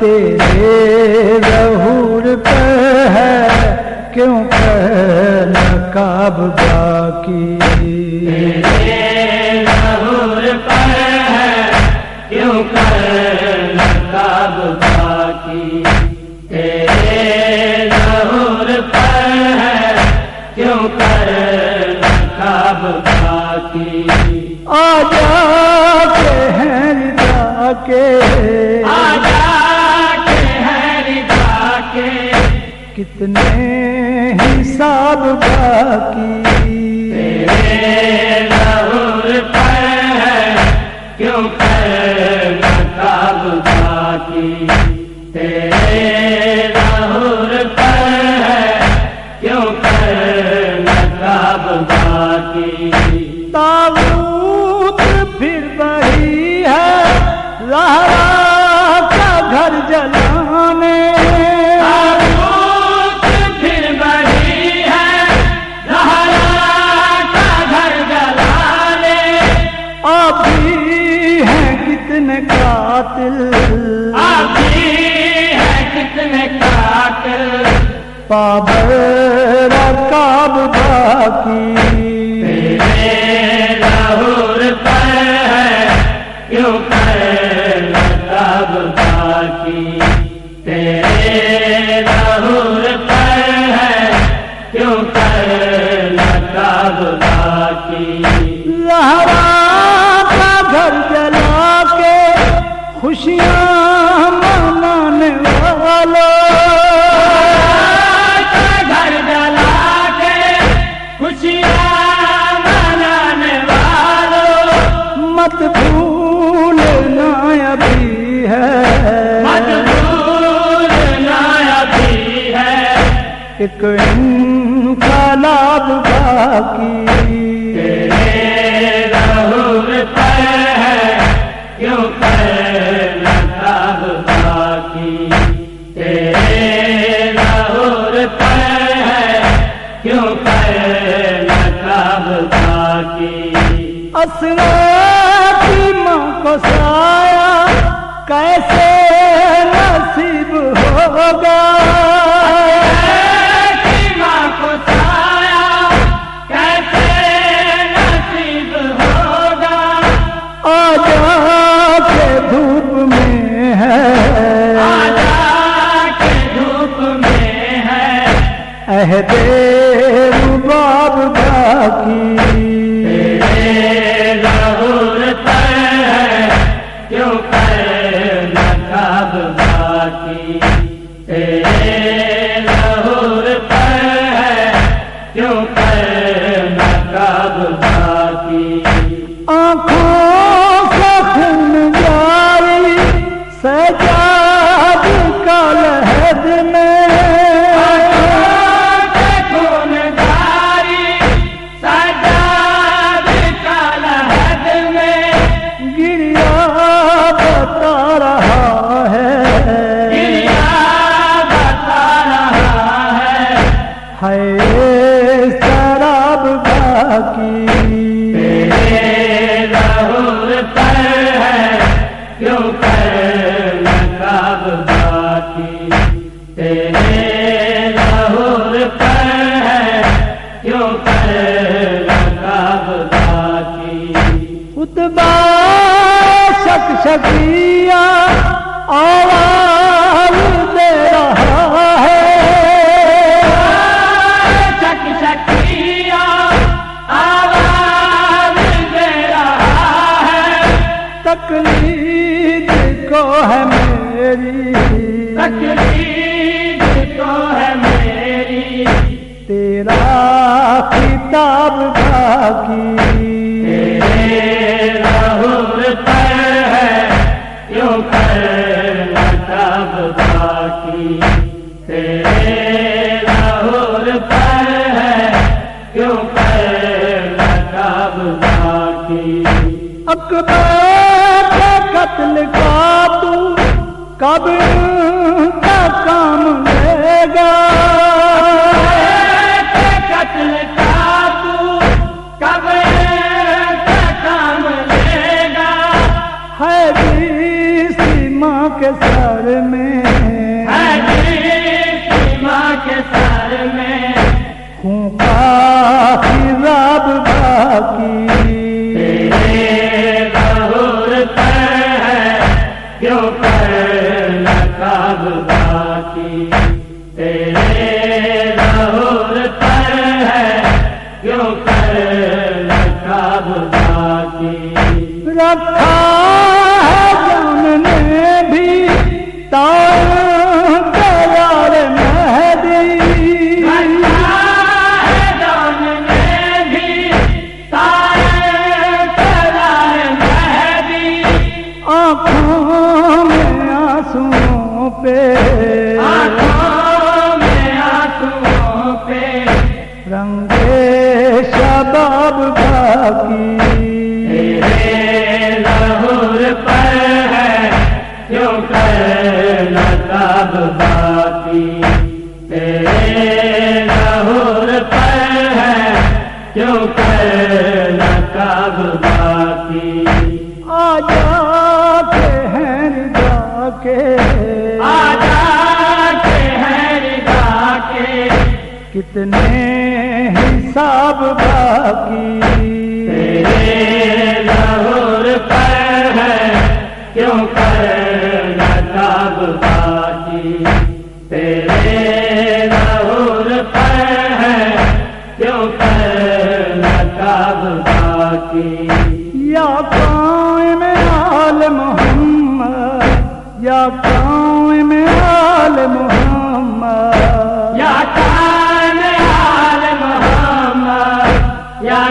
تیرے ظہور پہ ہے کیوں کہ نقاب باقی؟ کیوں کر نقاب باقی؟ آ جا کے ہیں رضا کے۔ آجا کے ہے رضا کے۔ کتنے حساب باقی؟ تیرے پابر رکاب باقی ایک انقلاب باقی۔ تیرے ظہور پر ہے کیوں کر باقی تیرے پر ہے کیوں کر باقی کی ماں کو سایا کیسے نصیب ہوگا؟ عہد رباب باقی پر ہے کیوں کر نقاب باقی تیرے پر ہے کیوں کر نقاب باقی۔ آنکھوں سے خون جاری سجاد خطبہ شک شکیا آواز دے رہا ہے۔ چک چکیا آواز دے رہا ہے۔ تکلید کو ہے میری۔ تکلیف تو ہے میری۔ تیرا خطاب باقی۔ اکبر کے قتل کا تو کب رکھا ہے جان نے بھی قرار مہدی۔ جان میں بھی تارے قرار مہدی۔ آنکھوں میں آنسوؤں پہ۔ آنکھوں میں آنسوؤں پہ۔ رنگ شباب باقی نقاب باقی تیرے ظہور پر ہے کیوں کر نقاب باقی آجا کے ہیں رضا کے۔ آجا کے ہیں رضا کے۔ کتنے حساب باقی۔ تیرے ظہور پر ہے کیوں کر یا قائم آل محمد یا قائم آل محمد۔ یا قائم آل محمد یا